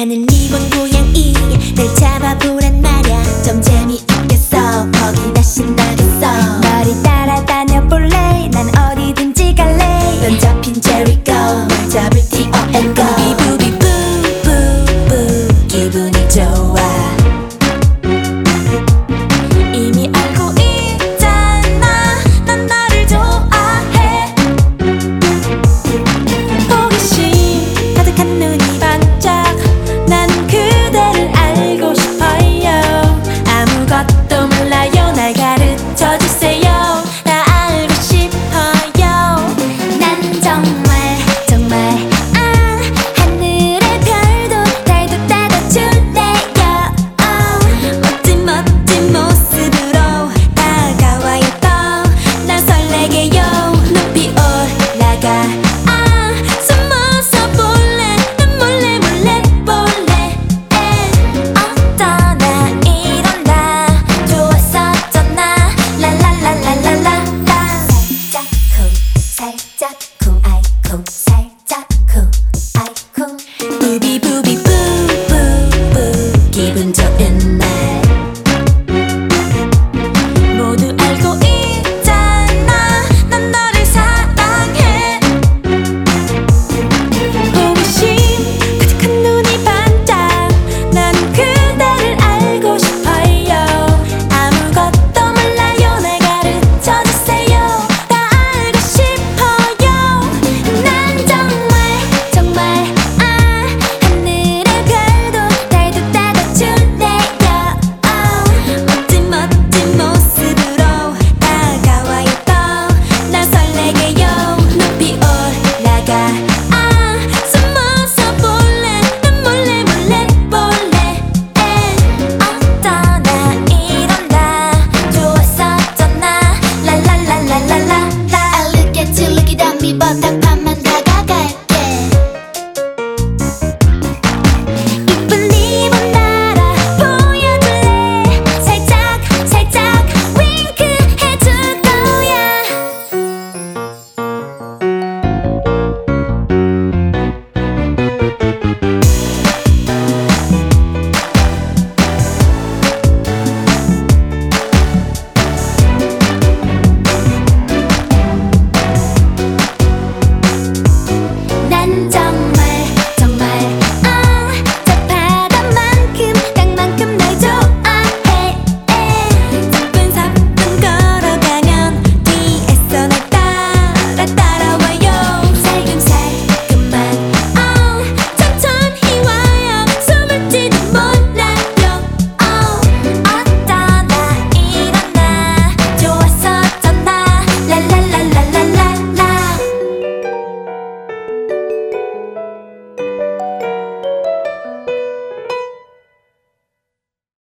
나는 이번 고양이 날 잡아보란 말야. 좀 재미있겠어. 거기 다시